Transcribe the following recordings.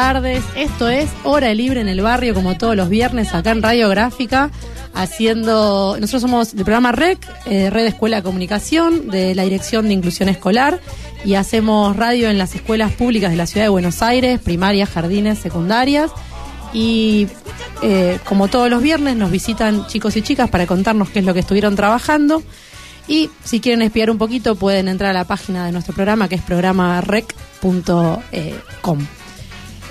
Tardes, esto es Hora Libre en el Barrio, como todos los viernes acá en Radiográfica, haciendo, nosotros somos del programa REC, eh, Red Escuela de Comunicación, de la Dirección de Inclusión Escolar, y hacemos radio en las escuelas públicas de la Ciudad de Buenos Aires, primarias, jardines, secundarias, y eh, como todos los viernes nos visitan chicos y chicas para contarnos qué es lo que estuvieron trabajando. Y si quieren espiar un poquito, pueden entrar a la página de nuestro programa, que es programarec.com.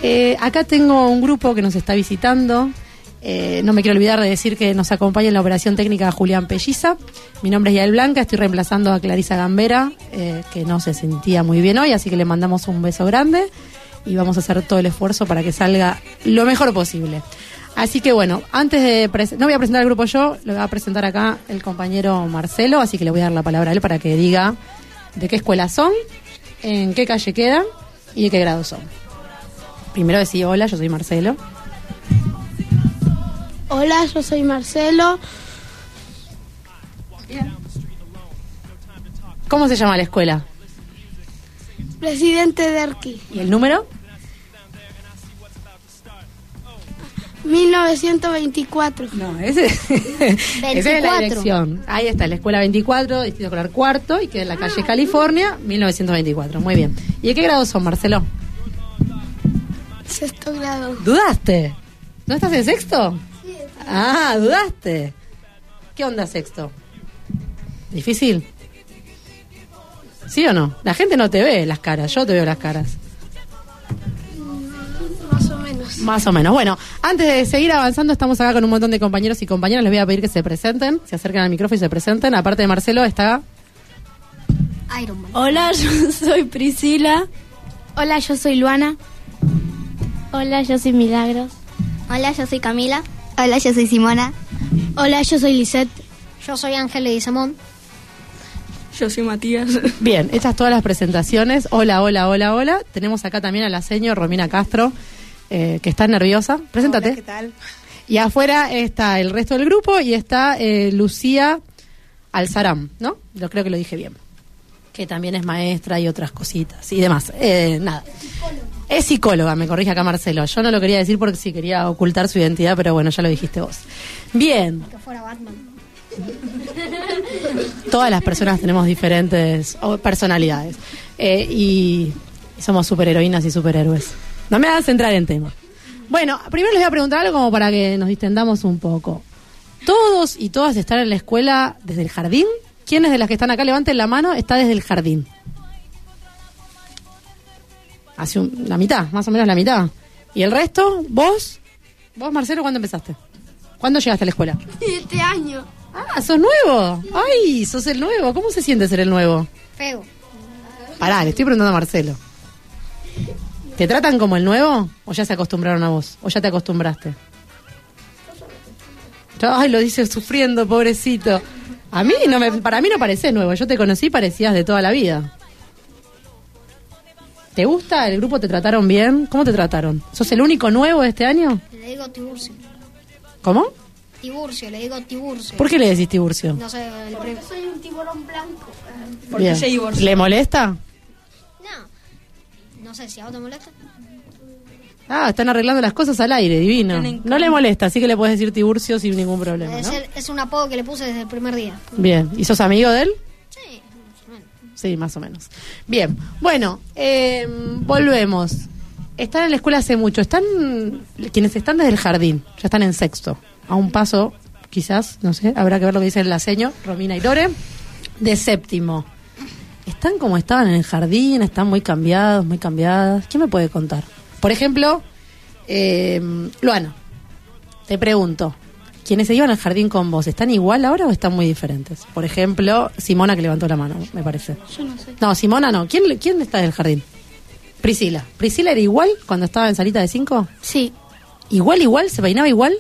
Eh, acá tengo un grupo que nos está visitando. Eh, no me quiero olvidar de decir que nos acompaña en la operación técnica Julián Pelliza. Mi nombre es Yael Blanca, estoy reemplazando a Clarisa Gambera, eh, que no se sentía muy bien hoy, así que le mandamos un beso grande y vamos a hacer todo el esfuerzo para que salga lo mejor posible. Así que bueno, antes de... No voy a presentar al grupo yo, lo va a presentar acá el compañero Marcelo, así que le voy a dar la palabra a él para que diga de qué escuela son, en qué calle quedan y de qué grado son. Primero decir hola, yo soy Marcelo. Hola, yo soy Marcelo. ¿Cómo se llama la escuela? Presidente Derqui. ¿Y el número? 1924. No, ese, esa es la dirección. Ahí está, la escuela 24, Distrito Escolar Cuarto, y queda en la calle California, 1924. Muy bien. ¿Y de qué grado son, Marcelo? Sexto grado. ¿Dudaste? ¿No estás en sexto? Ah, dudaste. ¿Qué onda sexto? ¿Difícil? ¿Sí o no? La gente no te ve las caras, yo te veo las caras. Más o menos. Más o menos. Bueno, antes de seguir avanzando, estamos acá con un montón de compañeros y compañeras. Les voy a pedir que se presenten, se acerquen al micrófono y se presenten. Aparte de Marcelo, está. Iron Man. Hola, yo soy Priscila. Hola, yo soy Luana. Hola, yo soy Milagros. Hola, yo soy Camila. Hola, yo soy Simona. Hola, yo soy Lisette. Yo soy Ángel y Samón. Yo soy Matías. Bien, hechas todas las presentaciones. Hola, hola, hola, hola. Tenemos acá también a la señor Romina Castro, eh, que está nerviosa. Preséntate. Hola, ¿qué tal? Y afuera está el resto del grupo y está eh, Lucía Alzaram, ¿no? Yo creo que lo dije bien. Que también es maestra y otras cositas y demás. Eh, nada. Es psicóloga, me corrige acá Marcelo. Yo no lo quería decir porque sí quería ocultar su identidad, pero bueno, ya lo dijiste vos. Bien. Que fuera Batman. Todas las personas tenemos diferentes personalidades. Eh, y somos superheroínas y superhéroes. No me hagas entrar en tema. Bueno, primero les voy a preguntar algo como para que nos distendamos un poco. ¿Todos y todas están en la escuela desde el jardín? ¿Quiénes de las que están acá levanten la mano está desde el jardín? Hace un- la mitad, más o menos la mitad. ¿Y el resto? ¿Vos? ¿Vos, Marcelo, cuándo empezaste? ¿Cuándo llegaste a la escuela? Este año. Ah, sos nuevo. Ay, sos el nuevo. ¿Cómo se siente ser el nuevo? Feo. Pará, le estoy preguntando a Marcelo. ¿Te tratan como el nuevo o ya se acostumbraron a vos? ¿O ya te acostumbraste? Ay, lo dice sufriendo, pobrecito. A mí no me, para mí no pareces nuevo. Yo te conocí, parecías de toda la vida. ¿Te gusta? ¿El grupo te trataron bien? ¿Cómo te trataron? ¿Sos el único nuevo de este año? Le digo Tiburcio. ¿Cómo? Tiburcio, le digo Tiburcio. ¿Por qué le decís Tiburcio? No sé, el prim- Soy un tiburón blanco. Porque Bien. se divorció. ¿Le molesta? No. No sé si a vos te molesta. Ah, están arreglando las cosas al aire, divino. No le molesta, así que le puedes decir Tiburcio sin ningún problema, Es, ¿no? el- es un apodo que le puse desde el primer día. Bien, ¿y sos amigo de él? Sí, más o menos. Bien, bueno, eh, volvemos. Están en la escuela hace mucho. Están quienes están desde el jardín, ya están en sexto. A un paso, quizás, no sé, habrá que ver lo que dice el laseño, Romina y Lore, de séptimo. ¿Están como estaban en el jardín? ¿Están muy cambiados, muy cambiadas? ¿Qué me puede contar? Por ejemplo, eh, Luana, te pregunto, ¿quiénes se iban al jardín con vos, están igual ahora o están muy diferentes? Por ejemplo, Simona que levantó la mano, me parece. Yo no sé. No, Simona no. ¿Quién, quién está del jardín? Priscila. ¿Priscila era igual cuando estaba en salita de cinco? Sí. ¿Igual, igual? ¿Se peinaba igual?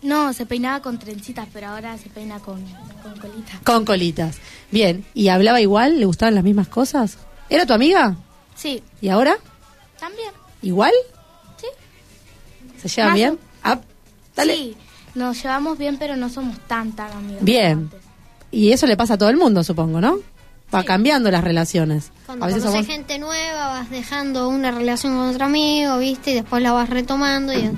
No, se peinaba con trencitas, pero ahora se peina con, con colita. Con colitas. Bien. ¿Y hablaba igual? ¿Le gustaban las mismas cosas? ¿Era tu amiga? Sí, ¿Y ahora? también. ¿Igual? Sí. ¿Se llevan bien? Ah, dale. Sí, nos llevamos bien, pero no somos tan, tan amigos. Bien. Y eso le pasa a todo el mundo, supongo, ¿no? Va cambiando las relaciones. Cuando a veces conoces somos... gente nueva, vas dejando una relación con otro amigo, ¿viste? Y después la vas retomando y...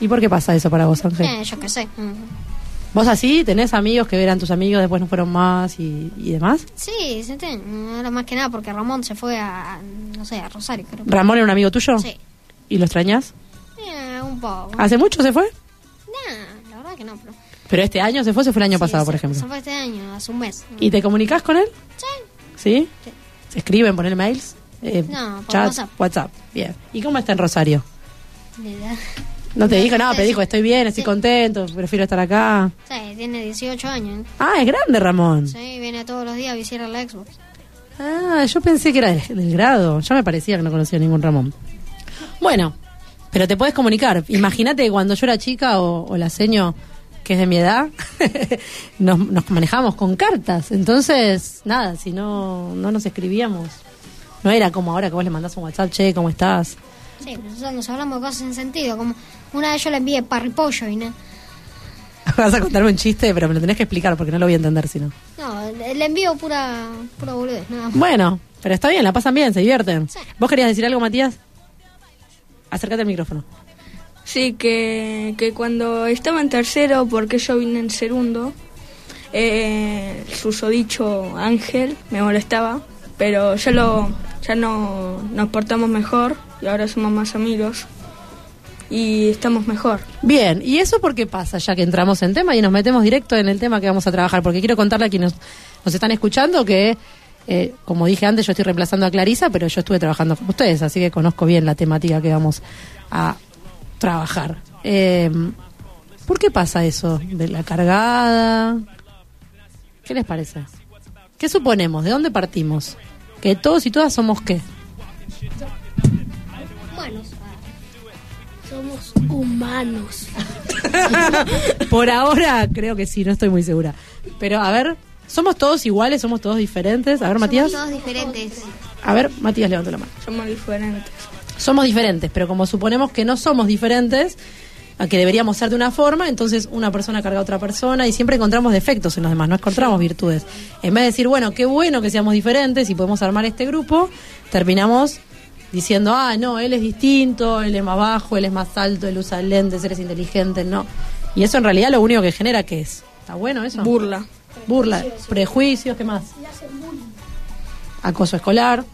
¿Y por qué pasa eso para vos, Ángel? Eh, yo qué sé. Mm. ¿Vos así tenés amigos que eran tus amigos, después no fueron más y, y demás? Sí, sí, sí. Ahora más que nada porque Ramón se fue a, a, no sé, a Rosario, creo. ¿Ramón era un amigo tuyo? Sí. ¿Y lo extrañas? Eh, un poco. ¿Hace mucho se fue? Nah, la verdad que no, pero... ¿Pero este año se fue o se fue el año Sí, pasado, por ejemplo? Se fue este año, hace un mes. ¿Y te comunicas con él? Sí. ¿Sí? Sí. ¿Se escriben, ponen mails? Eh, No, por WhatsApp. WhatsApp. Bien. ¿Y cómo está en Rosario? No te dijo nada, Sí, te dijo, estoy bien, estoy Sí. contento, prefiero estar acá. Sí, tiene 18 años. Ah, es grande, Ramón. Sí, viene todos los días a visitar la Xbox. Ah, yo pensé que era del, del grado. Ya me parecía que no conocía ningún Ramón. Bueno, pero te puedes comunicar. Imagínate cuando yo era chica o, o la seño, que es de mi edad, nos, nos manejábamos con cartas. Entonces, nada, si no, no nos escribíamos. No era como ahora que vos le mandás un WhatsApp, che, ¿cómo estás? Sí, nosotros nos hablamos de cosas sin sentido, como una vez yo le envié parripollo y no. Vas a contarme un chiste, pero me lo tenés que explicar porque no lo voy a entender si no. No, le le envío pura, pura boludez, nada más. Bueno, pero está bien, la pasan bien, se divierten. Sí. ¿Vos querías decir algo, Matías? Acércate al micrófono. Sí, que, que cuando estaba en tercero, porque yo vine en segundo, eh, el susodicho Ángel me molestaba, pero ya lo ya no nos portamos mejor y ahora somos más amigos y estamos mejor. Bien, ¿y eso por qué pasa? Ya que entramos en tema y nos metemos directo en el tema que vamos a trabajar, porque quiero contarle a quienes nos, nos están escuchando que, eh, como dije antes, yo estoy reemplazando a Clarisa, pero yo estuve trabajando con ustedes, así que conozco bien la temática que vamos a trabajar. Eh, ¿Por qué pasa eso? ¿De la cargada? ¿Qué les parece? ¿Qué suponemos? ¿De dónde partimos? ¿Que todos y todas somos qué? Bueno, Somos humanos. Por ahora creo que sí, no estoy muy segura. Pero a ver, ¿somos todos iguales? ¿Somos todos diferentes? A ver, Matías. somos todos diferentes. A ver, Matías, levanta la mano. Somos diferentes. Somos diferentes, pero como suponemos que no somos diferentes, a que deberíamos ser de una forma, entonces una persona carga a otra persona y siempre encontramos defectos en los demás, no encontramos virtudes. En vez de decir, bueno, qué bueno que seamos diferentes y podemos armar este grupo, terminamos diciendo, ah, no, él es distinto, él es más bajo, él es más alto, él usa lentes, él es inteligente, no. Y eso en realidad lo único que genera, ¿qué es? ¿Está bueno eso? Burla. Burla, prejuicios, ¿qué más? Acoso escolar.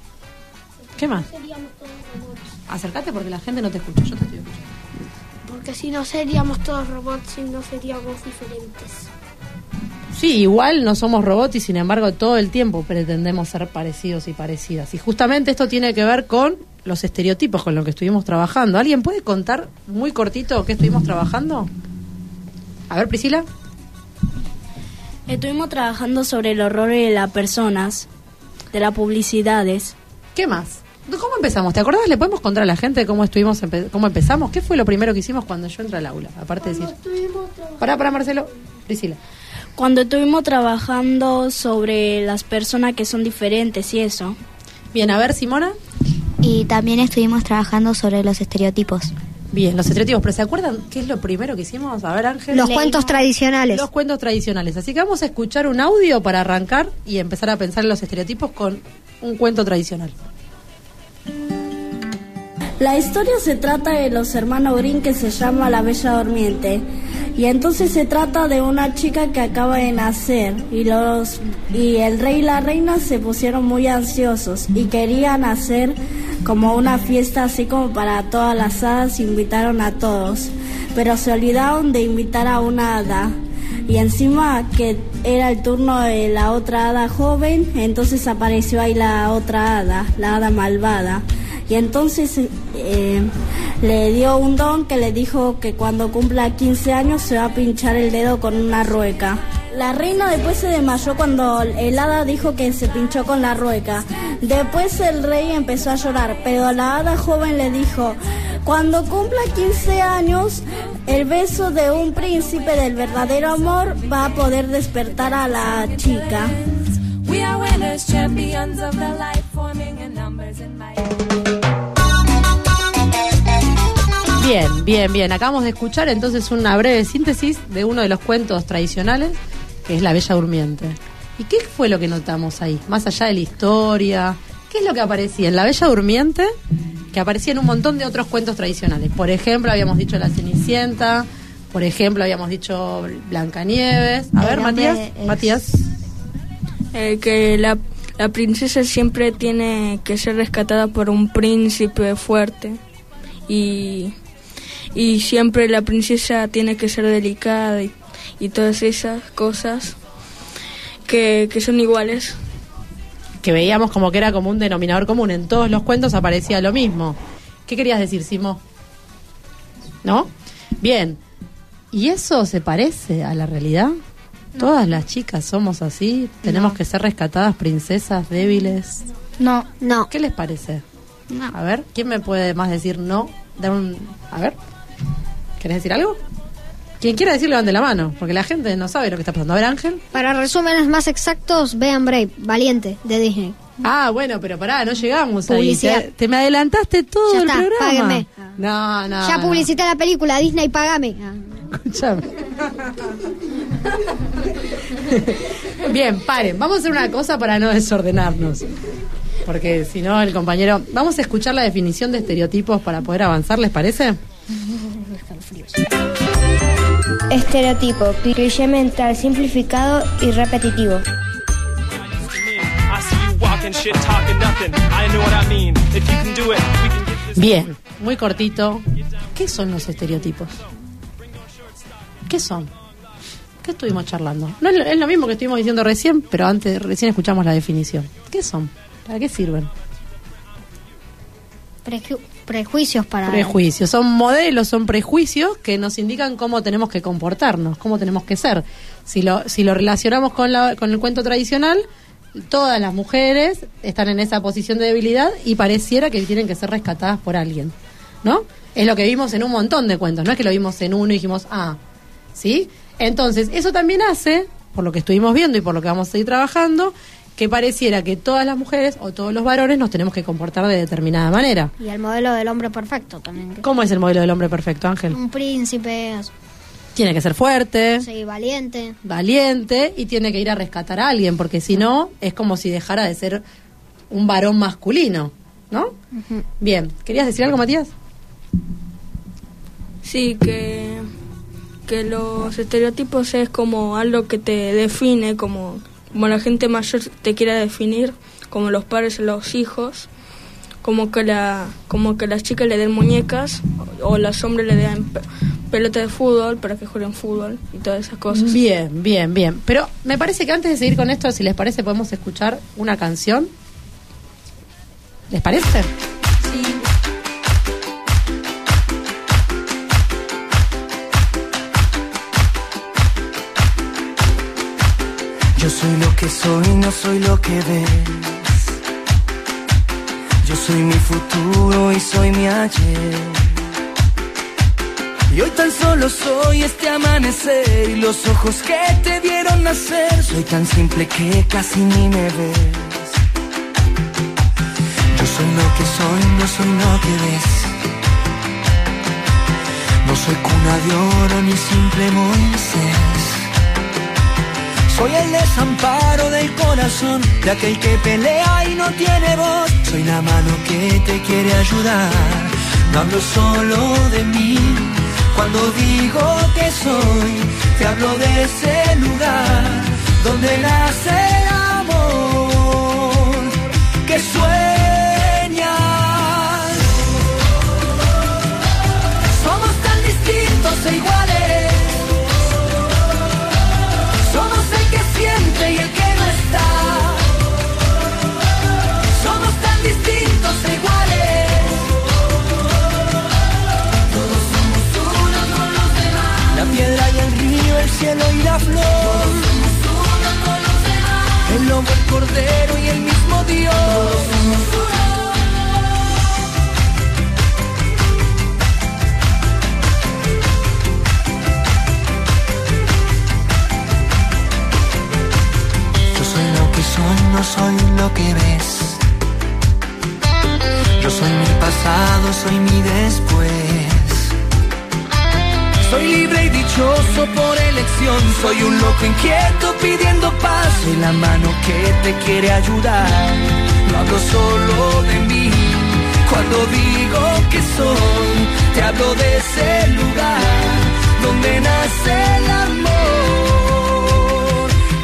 ¿Qué más? Acércate porque la gente no te escucha, yo te estoy escuchando. Porque si no seríamos todos robots y no seríamos diferentes. Sí, igual no somos robots y sin embargo todo el tiempo pretendemos ser parecidos y parecidas. Y justamente esto tiene que ver con los estereotipos con los que estuvimos trabajando. ¿Alguien puede contar muy cortito qué estuvimos trabajando? A ver, Priscila. Estuvimos trabajando sobre el horror de las personas, de las publicidades. ¿Qué más? ¿Cómo empezamos? ¿Te acordás? ¿Le podemos contar a la gente cómo estuvimos, empe- cómo empezamos? ¿Qué fue lo primero que hicimos cuando yo entré al aula? Aparte de decir... Pará, pará, Marcelo. Priscila. Cuando estuvimos trabajando sobre las personas que son diferentes y eso. Bien, a ver, Simona. Y también estuvimos trabajando sobre los estereotipos. Bien, los estereotipos. ¿Pero se acuerdan qué es lo primero que hicimos? A ver, Ángel. Los cuentos tradicionales. Los cuentos tradicionales. Así que vamos a escuchar un audio para arrancar y empezar a pensar en los estereotipos con un cuento tradicional. La historia se trata de los hermanos Green que se llama La Bella Durmiente. Y entonces se trata de una chica que acaba de nacer y los y el rey y la reina se pusieron muy ansiosos y querían hacer como una fiesta así como para todas las hadas, invitaron a todos, pero se olvidaron de invitar a una hada. Y encima que era el turno de la otra hada joven, entonces apareció ahí la otra hada, la hada malvada. Y entonces eh, le dio un don que le dijo que cuando cumpla 15 años se va a pinchar el dedo con una rueca. La reina después se desmayó cuando el hada dijo que se pinchó con la rueca. Después el rey empezó a llorar, pero la hada joven le dijo, cuando cumpla 15 años, el beso de un príncipe del verdadero amor va a poder despertar a la chica. We are winners, champions of the life, forming in numbers and might. Bien, bien, bien. Acabamos de escuchar entonces una breve síntesis de uno de los cuentos tradicionales, que es La Bella Durmiente. ¿Y qué fue lo que notamos ahí? Más allá de la historia, ¿qué es lo que aparecía en La Bella Durmiente? Que aparecía en un montón de otros cuentos tradicionales. Por ejemplo, habíamos dicho La Cenicienta, por ejemplo, habíamos dicho Blancanieves. A ver, Matías, es- Matías. Eh, que la, la princesa siempre tiene que ser rescatada por un príncipe fuerte y, y siempre la princesa tiene que ser delicada y, y todas esas cosas que, que son iguales. que veíamos como que era como un denominador común. En todos los cuentos aparecía lo mismo. ¿Qué querías decir, Simo? ¿No? Bien. ¿Y eso se parece a la realidad? Todas las chicas somos así. Tenemos que ser rescatadas princesas débiles. No, No, ¿Qué les parece? no. A ver, ¿quién me puede más decir no? Dar un... A ver. ¿Querés decir algo? Quien quiera decir levante la mano, porque la gente no sabe lo que está pasando. A ver, Ángel. Para resúmenes más exactos, vean Brave, Valiente, de Disney. Ah, bueno, pero pará, no llegamos ahí. Publicidad. Te, te me adelantaste todo Ya el está, programa. No, no. ya no. publicité la película, Disney, pagame. Escuchame. Bien, paren. Vamos a hacer una cosa para no desordenarnos. Porque si no, el compañero. Vamos a escuchar la definición de estereotipos para poder avanzar, ¿les parece? Estereotipo, cliché mental simplificado y repetitivo. Bien, muy cortito. ¿Qué son los estereotipos? ¿Qué son? ¿Qué estuvimos charlando? No es lo, es lo mismo que estuvimos diciendo recién, pero antes recién escuchamos la definición. ¿Qué son? ¿Para qué sirven? Preju- prejuicios para... Prejuicios. Son modelos, son prejuicios que nos indican cómo tenemos que comportarnos, cómo tenemos que ser. Si lo, si lo relacionamos con, la, con el cuento tradicional, todas las mujeres están en esa posición de debilidad y pareciera que tienen que ser rescatadas por alguien. ¿No? Es lo que vimos en un montón de cuentos. No es que lo vimos en uno y dijimos, ah, ¿sí? Entonces, eso también hace, por lo que estuvimos viendo y por lo que vamos a seguir trabajando, que pareciera que todas las mujeres o todos los varones nos tenemos que comportar de determinada manera. Y el modelo del hombre perfecto también. ¿Cómo es el modelo del hombre perfecto, Ángel? Un príncipe, Tiene que ser fuerte, sí, valiente. valiente y tiene que ir a rescatar a alguien, porque si no, es como si dejara de ser un varón masculino, ¿no? Bien, ¿querías decir algo, Matías? Sí, que, que los estereotipos es como algo que te define, como, como la gente mayor te quiere definir, como los padres los hijos, como que la como que las chicas le den muñecas o los hombres le den pe- pelota de fútbol para que jueguen fútbol y todas esas cosas. Bien, bien, bien. Pero me parece que antes de seguir con esto, si les parece, podemos escuchar una canción. ¿Les parece? Yo soy lo que soy, no soy lo que ves. Yo soy mi futuro y soy mi ayer. Y hoy tan solo soy este amanecer y los ojos que te vieron nacer. Soy tan simple que casi ni me ves. Yo soy lo que soy, no soy lo que ves. No soy cuna de oro ni simple Moisés. Soy el desamparo del corazón de aquel que pelea y no tiene voz. Soy la mano que te quiere ayudar. No hablo solo de mí. Cuando digo que soy, te hablo de ese lugar donde nace el amor que sueñas. Somos tan distintos e iguales. cielo y la flor. Todos somos uno, no los demás. El lobo, el cordero y el mismo Dios. Todos somos uno. Yo soy lo que soy, no soy lo que ves. Yo soy mi pasado, soy mi después. Soy libre y dichoso por elección. Soy un loco inquieto pidiendo paz. Soy la mano que te quiere ayudar. No hablo solo de mí. Cuando digo que soy, te hablo de ese lugar donde nace el amor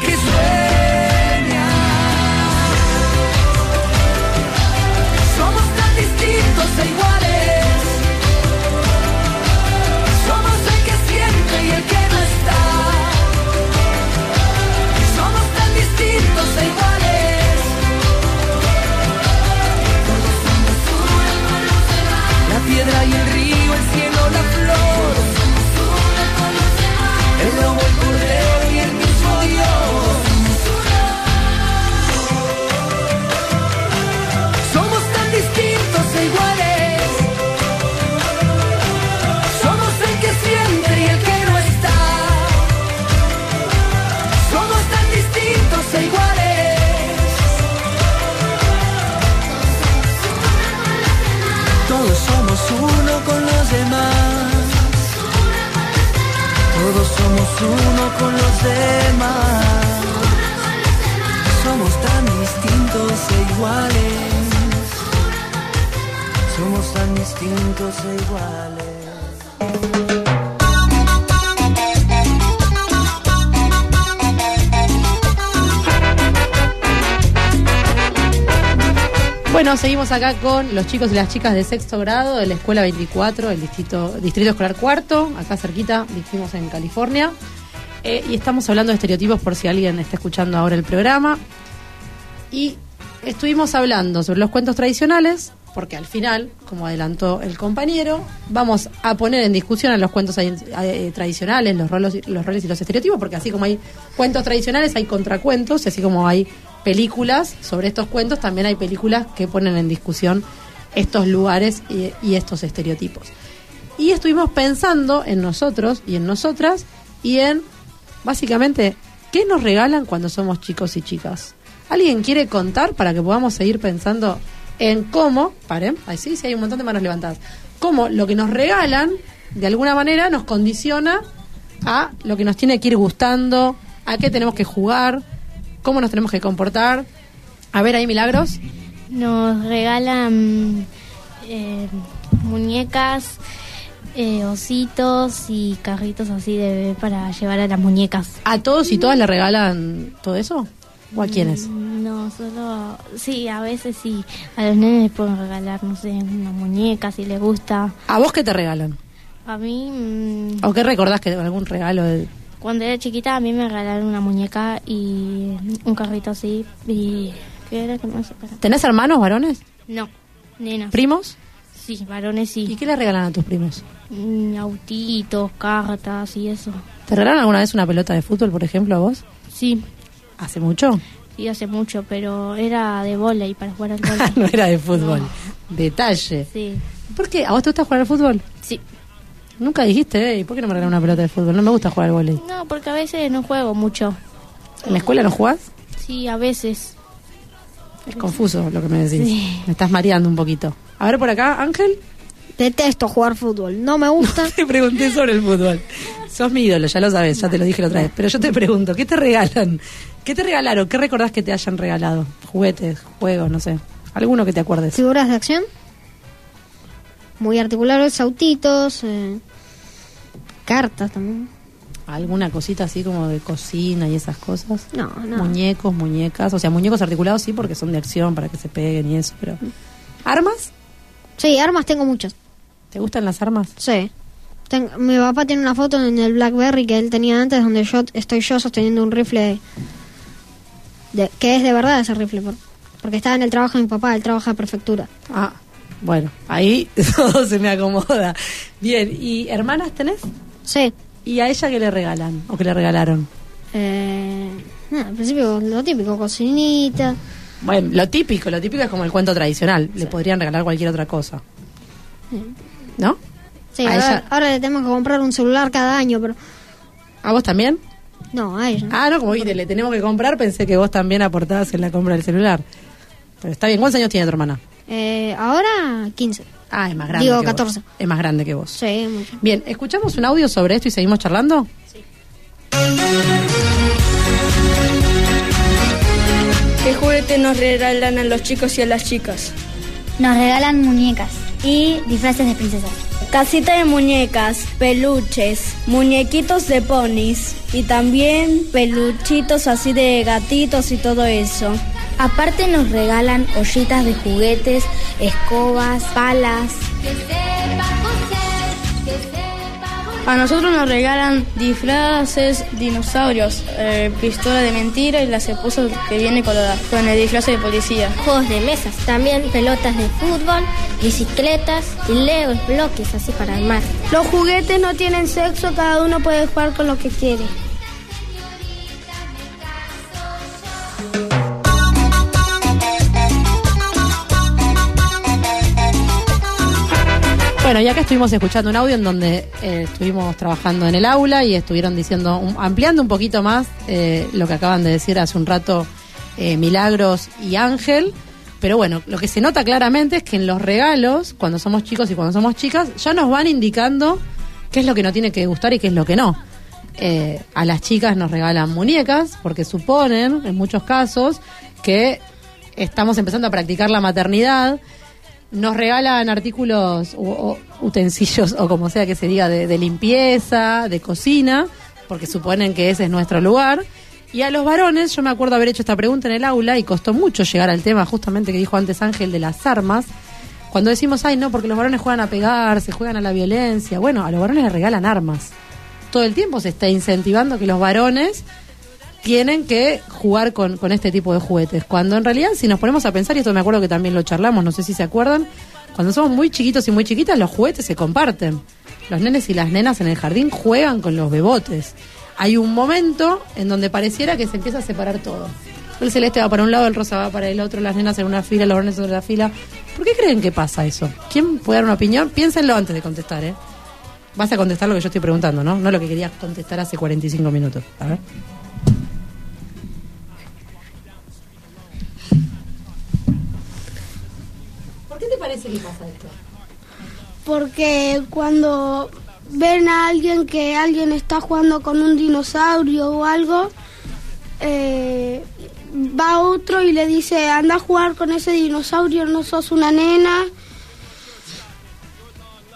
que sueña. Somos tan distintos e iguales. Uno con los demás. Somos tan distintos e iguales. Somos tan distintos e iguales. Bueno, seguimos acá con los chicos y las chicas de sexto grado de la Escuela 24, el distrito, distrito Escolar Cuarto, acá cerquita, dijimos en California. Eh, y estamos hablando de estereotipos por si alguien está escuchando ahora el programa. Y estuvimos hablando sobre los cuentos tradicionales, porque al final, como adelantó el compañero, vamos a poner en discusión a los cuentos eh, tradicionales, los roles, los roles y los estereotipos, porque así como hay cuentos tradicionales, hay contracuentos, y así como hay películas sobre estos cuentos, también hay películas que ponen en discusión estos lugares y, estos estereotipos. Y estuvimos pensando en nosotros y en nosotras y en, básicamente, ¿qué nos regalan cuando somos chicos y chicas? ¿Alguien quiere contar para que podamos seguir pensando en cómo, paren, ahí sí, sí hay un montón de manos levantadas, cómo lo que nos regalan, de alguna manera, nos condiciona a lo que nos tiene que ir gustando, a qué tenemos que jugar, cómo nos tenemos que comportar. A ver, ahí milagros. Nos regalan eh, muñecas, eh, ositos y carritos así de bebé para llevar a las muñecas. ¿A todos y todas le regalan todo eso? ¿O a quiénes? No, solo. Sí, a veces sí. A los nenes les pueden regalar, no sé, una muñeca si les gusta. ¿A vos qué te regalan? A mí. mm, ¿O qué recordás que algún regalo de... Cuando era chiquita a mí me regalaron una muñeca y un carrito así. ¿Y qué era que me hace pasar? ¿Tenés hermanos varones? No, nenas. ¿Primos? Sí, varones sí. ¿Y qué le regalan a tus primos? Mm, Autitos, cartas y eso. ¿Te regalaron alguna vez una pelota de fútbol, por ejemplo, a vos? Sí, ¿Hace mucho? sí, hace mucho, pero era de volei para jugar al volei. no era de fútbol. Detalle. Sí, ¿Por qué? ¿A vos te gusta jugar al fútbol? sí. Nunca dijiste, ¿eh? ¿por qué no me regalan una pelota de fútbol? No me gusta jugar al vóley. No, porque a veces no juego mucho. ¿En la escuela no jugás? Sí, a veces. Es confuso lo que me decís. Sí. Me estás mareando un poquito. A ver por acá, Ángel. Detesto jugar fútbol, no me gusta. Te pregunté sobre el fútbol. Sos mi ídolo, ya lo sabes, ya te lo dije la otra vez. Pero yo te pregunto, ¿qué te regalan? ¿Qué te regalaron? ¿Qué recordás que te hayan regalado? Juguetes, juegos, no sé. Alguno que te acuerdes. Figuras de acción. Muy articulares, autitos, eh, cartas también. ¿Alguna cosita así como de cocina y esas cosas? No, no. Muñecos, muñecas. O sea, muñecos articulados sí, porque son de acción para que se peguen y eso, pero. ¿Armas? Sí, armas tengo muchas. ¿Te gustan las armas? Sí. Ten- mi papá tiene una foto en el Blackberry que él tenía antes donde yo estoy yo sosteniendo un rifle de, que es de verdad ese rifle por- porque estaba en el trabajo de mi papá, él trabaja en prefectura. Ah, bueno, ahí todo se me acomoda. Bien, ¿y hermanas tenés? Sí. ¿Y a ella qué le regalan? ¿O qué le regalaron? Eh, nada, al principio lo típico, cocinita. Bueno, lo típico, lo típico es como el cuento tradicional. Le podrían regalar cualquier otra cosa. ¿No? Sí, A ahora, ella- ahora le tenemos que comprar un celular cada año, pero ¿A vos también? no, a ella. Ah, no, como viste, le tenemos que comprar, pensé que vos también aportabas en la compra del celular. Pero está bien, ¿cuántos años tiene tu hermana? Eh, ahora 15. Ah, es más grande. Digo, que vos. 14. Es más grande que vos. Sí, mucho. Bien, ¿escuchamos un audio sobre esto y seguimos charlando? ¿Qué juguete nos regalan a los chicos y a las chicas? Nos regalan muñecas y disfraces de princesas. Casita de muñecas, peluches, muñequitos de ponis y también peluchitos así de gatitos y todo eso. Aparte nos regalan ollitas de juguetes, escobas, palas. A nosotros nos regalan disfraces, dinosaurios, eh, pistola de mentira y la cepusa que viene la- con el disfraz de policía. Juegos de mesas, también pelotas de fútbol, bicicletas y legos, bloques así para armar. Los juguetes no tienen sexo, cada uno puede jugar con lo que quiere. Bueno, ya que estuvimos escuchando un audio en donde eh, estuvimos trabajando en el aula y estuvieron diciendo, ampliando un poquito más eh, lo que acaban de decir hace un rato eh, Milagros y Ángel. Pero bueno, lo que se nota claramente es que en los regalos, cuando somos chicos y cuando somos chicas, ya nos van indicando qué es lo que nos tiene que gustar y qué es lo que no. A las chicas nos regalan muñecas porque suponen, en muchos casos, que estamos empezando a practicar la maternidad nos regalan artículos o, o utensilios o como sea que se diga de, de limpieza, de cocina, porque suponen que ese es nuestro lugar. Y a los varones, yo me acuerdo haber hecho esta pregunta en el aula y costó mucho llegar al tema justamente que dijo antes Ángel de las armas. Cuando decimos, ay, no, porque los varones juegan a pegarse, juegan a la violencia. Bueno, a los varones les regalan armas. Todo el tiempo se está incentivando que los varones tienen que jugar con, con este tipo de juguetes. Cuando en realidad, si nos ponemos a pensar, y esto me acuerdo que también lo charlamos, no sé si se acuerdan, cuando somos muy chiquitos y muy chiquitas, los juguetes se comparten. Los nenes y las nenas en el jardín juegan con los bebotes. Hay un momento en donde pareciera que se empieza a separar todo. El celeste va para un lado, el rosa va para el otro, las nenas en una fila, los varones en otra fila. ¿Por qué creen que pasa eso? ¿Quién puede dar una opinión? Piénsenlo antes de contestar, ¿eh? Vas a contestar lo que yo estoy preguntando, ¿no? No lo que querías contestar hace 45 minutos. A ver. Parece que pasa esto? Porque cuando ven a alguien que alguien está jugando con un dinosaurio o algo, eh, va otro y le dice, anda a jugar con ese dinosaurio, no sos una nena.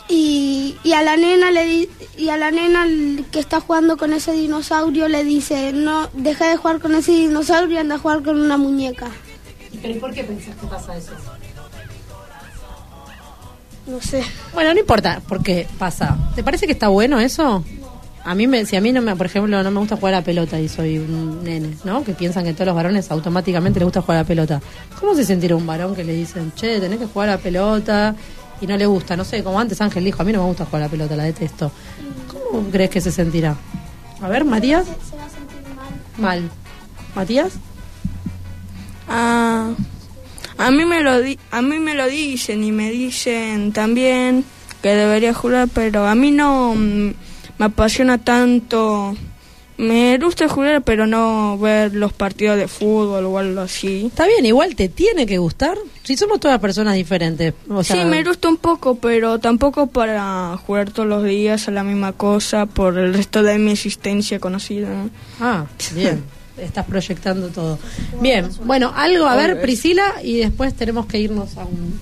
Y, y a la nena le y a la nena que está jugando con ese dinosaurio le dice, no, deja de jugar con ese dinosaurio y anda a jugar con una muñeca. ¿Pero y por qué pensás que pasa eso? No sé. Bueno, no importa, porque pasa. ¿Te parece que está bueno eso? A mí, me, si a mí, no me, por ejemplo, no me gusta jugar a la pelota y soy un nene, ¿no? Que piensan que a todos los varones automáticamente les gusta jugar a la pelota. ¿Cómo se sentirá un varón que le dicen, che, tenés que jugar a la pelota y no le gusta? No sé, como antes Ángel dijo, a mí no me gusta jugar a la pelota, la detesto. ¿Cómo crees que se sentirá? A ver, Matías. Mal. ¿Matías? Ah, a mí me lo di- a mí me lo dicen y me dicen también que debería jugar, pero a mí no mm, me apasiona tanto. Me gusta jugar, pero no ver los partidos de fútbol o algo así. Está bien, igual te tiene que gustar. Si somos todas personas diferentes. O sea, sí, me gusta un poco, pero tampoco para jugar todos los días a la misma cosa por el resto de mi existencia conocida. ¿no? Ah, bien. Estás proyectando todo. Bien, bueno, algo, a ver, Priscila, y después tenemos que irnos a un...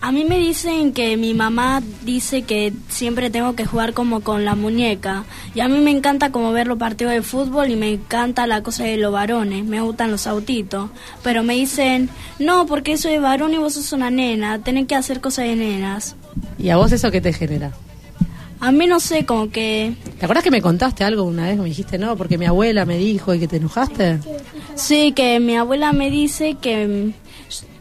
A mí me dicen que mi mamá dice que siempre tengo que jugar como con la muñeca. Y a mí me encanta como ver los partidos de fútbol y me encanta la cosa de los varones. Me gustan los autitos. Pero me dicen, no, porque eso es varón y vos sos una nena. Tenés que hacer cosas de nenas. ¿Y a vos eso qué te genera? A mí no sé, como que... ¿Te acuerdas que me contaste algo una vez? Me dijiste, no, porque mi abuela me dijo y que te enojaste. Sí, que mi abuela me dice que,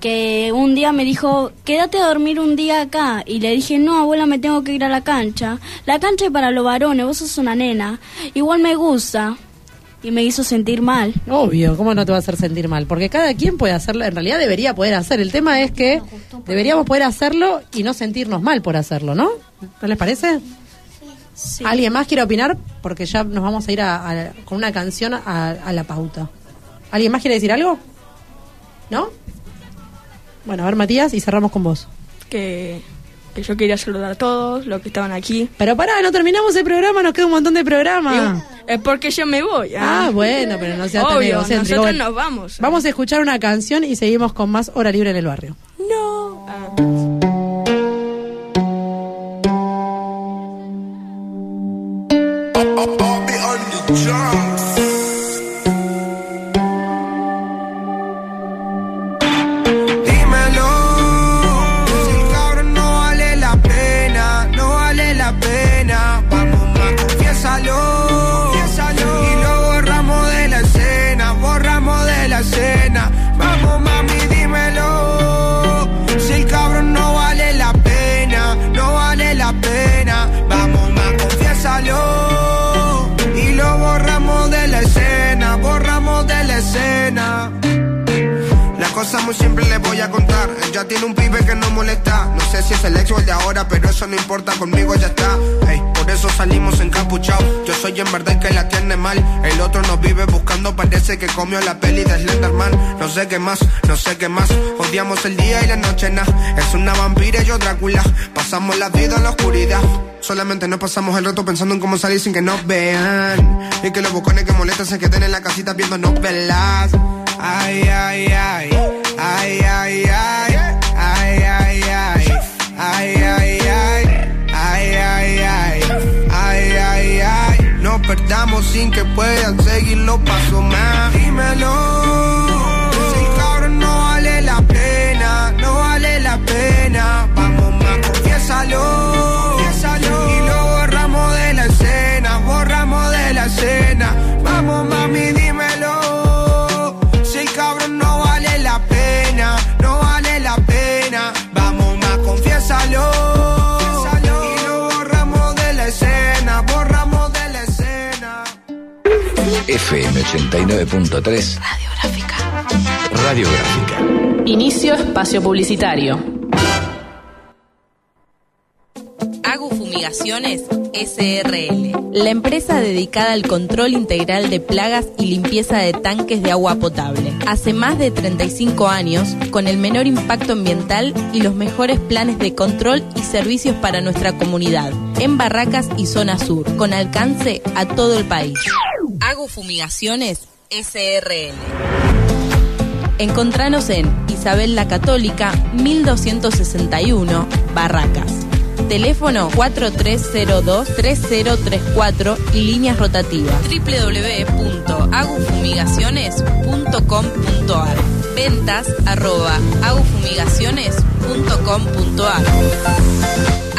que un día me dijo, quédate a dormir un día acá. Y le dije, no, abuela, me tengo que ir a la cancha. La cancha es para los varones, vos sos una nena. Igual me gusta. Y me hizo sentir mal. Obvio, ¿cómo no te va a hacer sentir mal? Porque cada quien puede hacerlo, en realidad debería poder hacer. El tema es que deberíamos poder hacerlo y no sentirnos mal por hacerlo, ¿no? ¿No les parece? ¿Alguien más quiere opinar? Porque ya nos vamos a ir a- a- con una canción a, a la pauta. ¿Alguien más quiere decir algo? ¿No? Bueno, a ver, Matías, y cerramos con vos. Que, que yo quería saludar a todos los que estaban aquí. Pero pará, no terminamos el programa, nos queda un montón de programa. Es porque yo me voy. Ah, bueno, pero no tan Obvio, egocéntrico. nosotros Bueno, nos vamos. Vamos a escuchar una canción y seguimos con más Hora Libre en el Barrio. No. John. Simple le voy a contar. Ella tiene un pibe que no molesta. No sé si es el ex o el de ahora, pero eso no importa, conmigo ya está. Ey, por eso salimos encapuchados. Yo soy en verdad el que la tiene mal. El otro nos vive buscando, parece que comió la peli de Slenderman. No sé qué más, no sé qué más. Odiamos el día y la noche, nah. Es una vampira y yo Drácula. Pasamos la vida en la oscuridad. Solamente nos pasamos el rato pensando en cómo salir sin que nos vean. Y que los bocones que molestan se queden en la casita viendo novelas. Ay, ay, ay, Ay, ay, ay. Ay, ay, ay. Ay, ay, ay. Ay, ay, ay. Ay, ay, ay. Nos perdamos sin que puedan seguir los pasos más. Dímelo FM 89.3 Radiográfica. Radiográfica. Inicio espacio publicitario. Agu Fumigaciones SRL, la empresa dedicada al control integral de plagas y limpieza de tanques de agua potable. Hace más de 35 años, con el menor impacto ambiental y los mejores planes de control y servicios para nuestra comunidad, en Barracas y Zona Sur, con alcance a todo el país. Agu Fumigaciones SRL. Encontranos en Isabel la Católica, 1261, Barracas. Teléfono 4302-3034 y líneas rotativas. www.agufumigaciones.com.ar Ventas arroba agufumigaciones.com.ar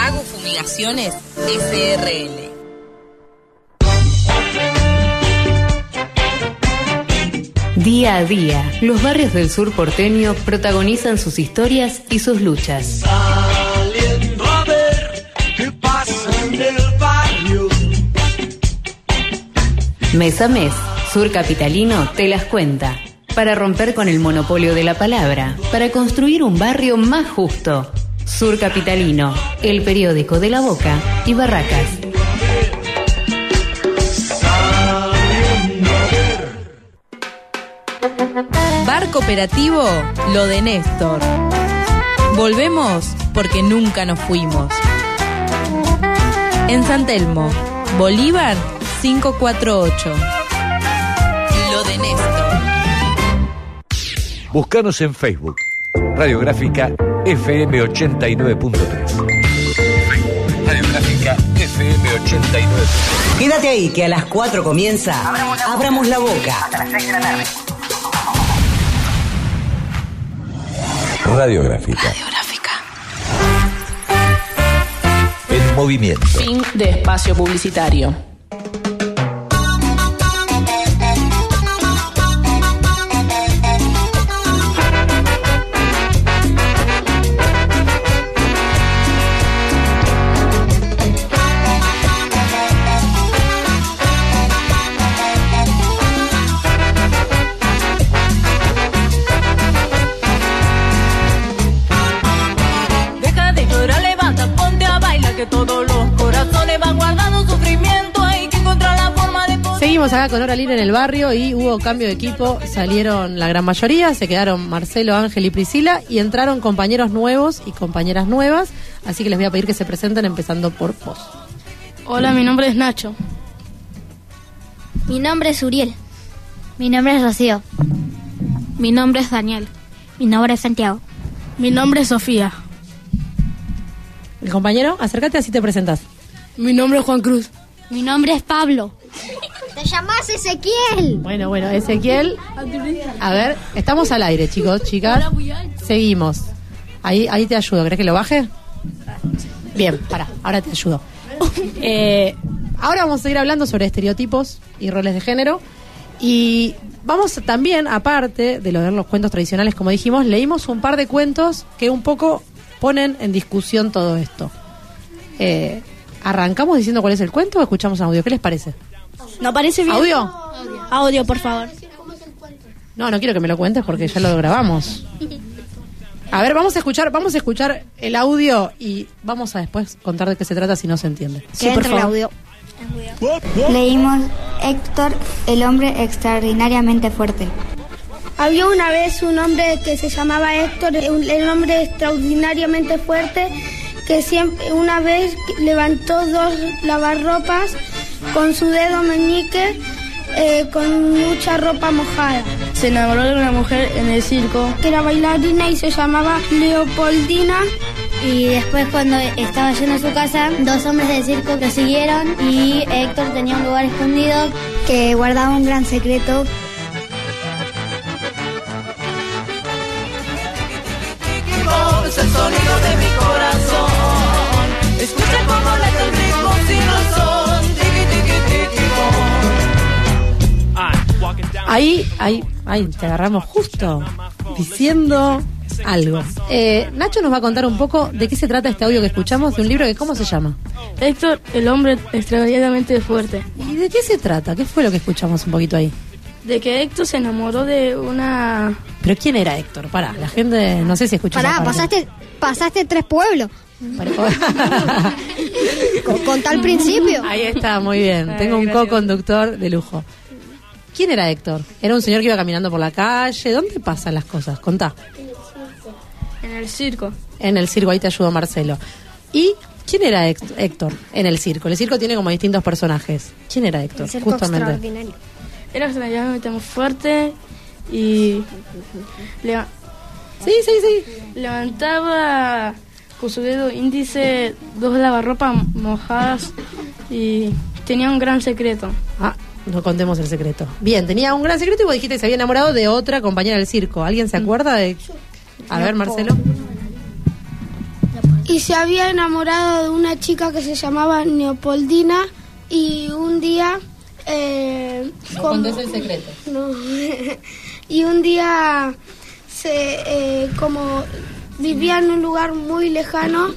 Agufumigaciones SRL Día a día, los barrios del sur porteño protagonizan sus historias y sus luchas. Saliendo a ver qué pasa en el barrio. Mes a mes, Sur Capitalino te las cuenta. Para romper con el monopolio de la palabra, para construir un barrio más justo. Sur Capitalino, el periódico de la Boca y Barracas. Cooperativo Lo de Néstor. Volvemos porque nunca nos fuimos. En San Telmo, Bolívar 548. Lo de Néstor. Búscanos en Facebook. Radiográfica FM 89.3. Radiográfica FM 89. Quédate ahí que a las 4 comienza Abramos la boca. De Radiográfica. Radiográfica. En movimiento. Fin de espacio publicitario. Seguimos acá con Hora Libre en el barrio y hubo cambio de equipo. Salieron la gran mayoría, se quedaron Marcelo, Ángel y Priscila y entraron compañeros nuevos y compañeras nuevas. Así que les voy a pedir que se presenten empezando por vos. Hola, mi nombre es Nacho. Mi nombre es Uriel. Mi nombre es Rocío. Mi nombre es Daniel. Mi nombre es Santiago. Mi nombre es Sofía. El compañero, acércate así te presentas. Mi nombre es Juan Cruz. Mi nombre es Pablo. Te llamas Ezequiel. Bueno, bueno, Ezequiel. A ver, estamos al aire, chicos, chicas. Seguimos. Ahí, ahí te ayudo. ¿Crees que lo baje? Bien, para, ahora te ayudo. Eh, ahora vamos a seguir hablando sobre estereotipos y roles de género. Y vamos también, aparte de leer los cuentos tradicionales, como dijimos, leímos un par de cuentos que un poco ponen en discusión todo esto. Eh, ¿Arrancamos diciendo cuál es el cuento o escuchamos audio? ¿Qué les parece? ¿No parece bien? ¿Audio? Audio, por favor. No, no quiero que me lo cuentes porque ya lo grabamos. A ver, vamos a escuchar, vamos a escuchar el audio y vamos a después contar de qué se trata si no se entiende. Entre el audio. Leímos Héctor, el hombre extraordinariamente fuerte. Había una vez un hombre que se llamaba Héctor, un- el hombre extraordinariamente fuerte, que siempre una vez levantó dos lavarropas con su dedo meñique eh, con mucha ropa mojada. Se enamoró de una mujer en el circo. Que era bailarina y se llamaba Leopoldina. Y después cuando estaba yendo a su casa, dos hombres del circo lo siguieron y Héctor tenía un lugar escondido que guardaba un gran secreto. Es el sonido de Ahí, ahí, ahí, te agarramos justo diciendo algo. Eh, Nacho nos va a contar un poco de qué se trata este audio que escuchamos de un libro que cómo se llama. Héctor, el hombre extraordinariamente fuerte. ¿Y de qué se trata? ¿Qué fue lo que escuchamos un poquito ahí? De que Héctor se enamoró de una... Pero ¿quién era Héctor? Pará, la gente no sé si escuchó. Pará, pasaste, pasaste tres pueblos. con, con tal principio. Ahí está, muy bien. Ay, Tengo un co-conductor de lujo. ¿Quién era Héctor? Era un señor que iba caminando por la calle. ¿Dónde pasan las cosas? Contá. En el circo. En el circo, ahí te ayudó Marcelo. ¿Y quién era Héct- Héctor en el circo? El circo tiene como distintos personajes. ¿Quién era Héctor? Justamente. Era extraordinariamente muy fuerte y... leva- Sí, sí, sí. Levantaba con su dedo índice dos lavarropas mojadas y tenía un gran secreto. Ah, no contemos el secreto. Bien, tenía un gran secreto y vos dijiste que se había enamorado de otra compañera del circo. ¿Alguien se acuerda de...? A ver, Marcelo. Y se había enamorado de una chica que se llamaba Neopoldina y un día... eh, No como- el secreto. No. y un día se eh, como vivía en un lugar muy lejano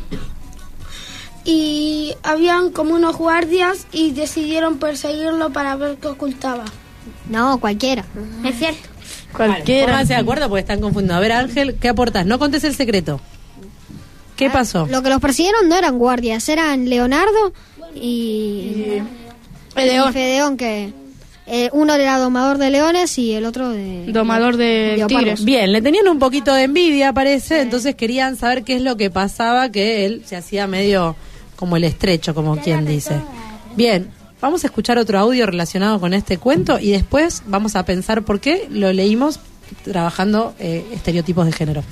y habían como unos guardias y decidieron perseguirlo para ver qué ocultaba. No, cualquiera. Es cierto. Cualquiera. Pónganse de acuerdo porque están confundidos. A ver, Ángel, ¿qué aportas? No contés el secreto. ¿Qué pasó? Lo que los persiguieron no eran guardias, eran Leonardo y, Fedeón. y Fedeón, que eh, uno era domador de leones y el otro de... Domador de leopardos. tigres. Bien, le tenían un poquito de envidia, parece, entonces querían saber qué es lo que pasaba, que él se hacía medio como el estrecho, como quien dice. Bien, vamos a escuchar otro audio relacionado con este cuento y después vamos a pensar por qué lo leímos trabajando eh, estereotipos de género.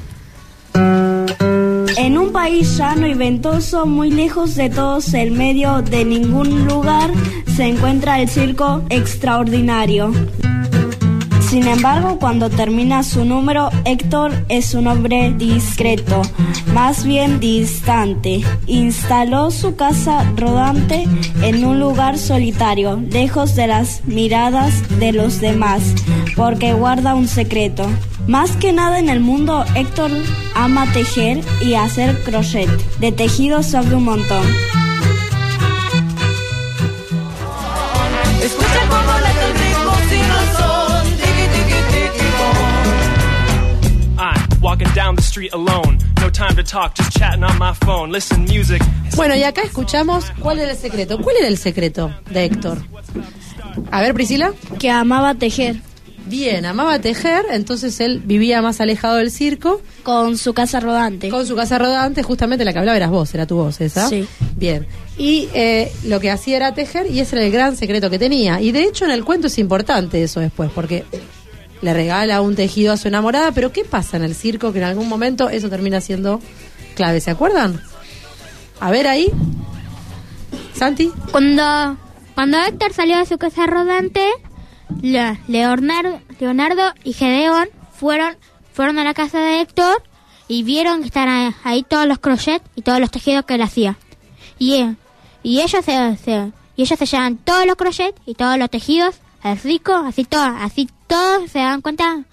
En un país llano y ventoso, muy lejos de todos, en medio de ningún lugar, se encuentra el circo extraordinario. Sin embargo, cuando termina su número, Héctor es un hombre discreto, más bien distante. Instaló su casa rodante en un lugar solitario, lejos de las miradas de los demás, porque guarda un secreto. Más que nada en el mundo, Héctor ama tejer y hacer crochet, de tejido sobre un montón. Bueno, y acá escuchamos cuál era el secreto. ¿Cuál era el secreto de Héctor? A ver, Priscila. Que amaba tejer. Bien, amaba tejer, entonces él vivía más alejado del circo. Con su casa rodante. Con su casa rodante, justamente la que hablaba eras vos, era tu voz esa. Sí. Bien. Y eh, lo que hacía era tejer y ese era el gran secreto que tenía. Y de hecho en el cuento es importante eso después, porque le regala un tejido a su enamorada, pero ¿qué pasa en el circo que en algún momento eso termina siendo clave? ¿Se acuerdan? A ver ahí. Santi. Cuando, cuando Héctor salió de su casa rodante, Le- Leonardo, Leonardo y Gedeón fueron, fueron a la casa de Héctor y vieron que estaban ahí todos los crochets y todos los tejidos que él hacía. Y, y ellos se, se- y ellos se llevan todos los crochets y todos los tejidos al rico, así todo, así todos se dan cuenta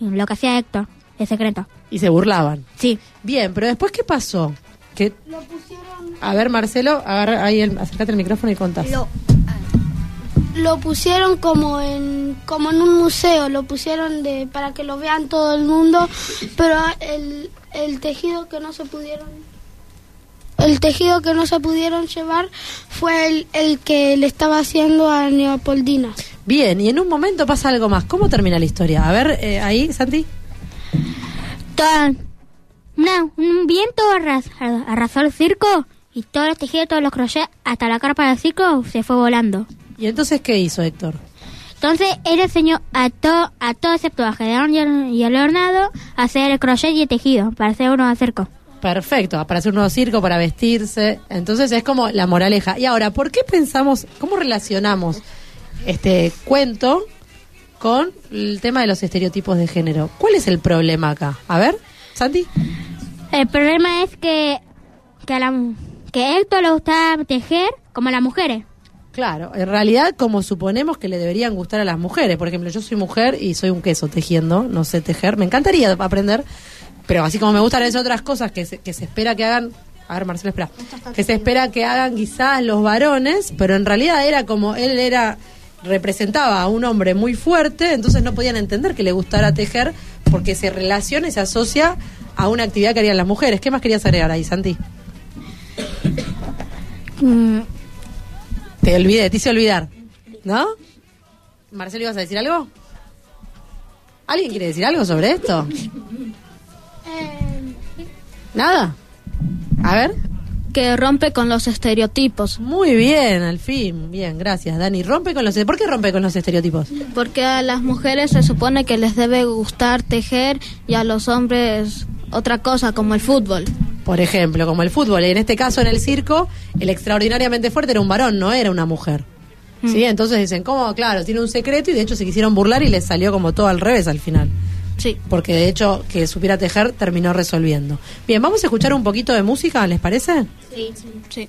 de lo que hacía Héctor, el secreto. Y se burlaban. Sí. Bien, pero después ¿qué pasó? Que... A ver, Marcelo, agarra ahí, el, acércate el micrófono y contás. Lo, lo pusieron como en como en un museo, lo pusieron de para que lo vean todo el mundo, pero el, el tejido que no se pudieron el tejido que no se pudieron llevar fue el, el que le estaba haciendo a Neopoldina. Bien, y en un momento pasa algo más. ¿Cómo termina la historia? A ver, eh, ahí, Santi. Todo, una- un viento arras- arrasó el circo y todos los tejidos, todos los crochets, hasta la carpa del circo se fue volando. ¿Y entonces qué hizo Héctor? Entonces él enseñó a todo, a todo excepto a Gedeón y a- y a Leonardo a hacer el crochet y el tejido para hacer uno de circo. Perfecto, para hacer un nuevo circo, para vestirse. Entonces es como la moraleja. Y ahora, ¿por qué pensamos, cómo relacionamos este cuento con el tema de los estereotipos de género? ¿Cuál es el problema acá? A ver, Santi. El problema es que, que, a la, que Héctor le gustaba tejer como a las mujeres. Claro, en realidad como suponemos que le deberían gustar a las mujeres. Por ejemplo, yo soy mujer y soy un queso tejiendo, no sé tejer. Me encantaría aprender, pero así como me gustan esas otras cosas que se, que se espera que hagan... A ver, Marcelo, espera. Que se espera que hagan quizás los varones, pero en realidad era como él era representaba a un hombre muy fuerte, entonces no podían entender que le gustara tejer porque se relaciona y se asocia a una actividad que harían las mujeres. ¿Qué más querías agregar ahí, Santi? Te olvidé, te hice olvidar. ¿No? Marcelo, ¿ibas a decir algo? ¿Alguien quiere decir algo sobre esto? ¿Nada? A ver. Que rompe con los estereotipos. Muy bien, al fin. Bien, gracias, Dani. Rompe con los... ¿Por qué rompe con los estereotipos? Porque a las mujeres se supone que les debe gustar tejer y a los hombres otra cosa como el fútbol. Por ejemplo, como el fútbol. En este caso, en el circo, el extraordinariamente fuerte era un varón, no era una mujer. ¿Sí? Entonces dicen, ¿cómo? Claro, tiene un secreto y de hecho se quisieron burlar y les salió como todo al revés al final. Sí. Porque de hecho, que supiera tejer terminó resolviendo. Bien, vamos a escuchar un poquito de música, ¿les parece? Sí. sí.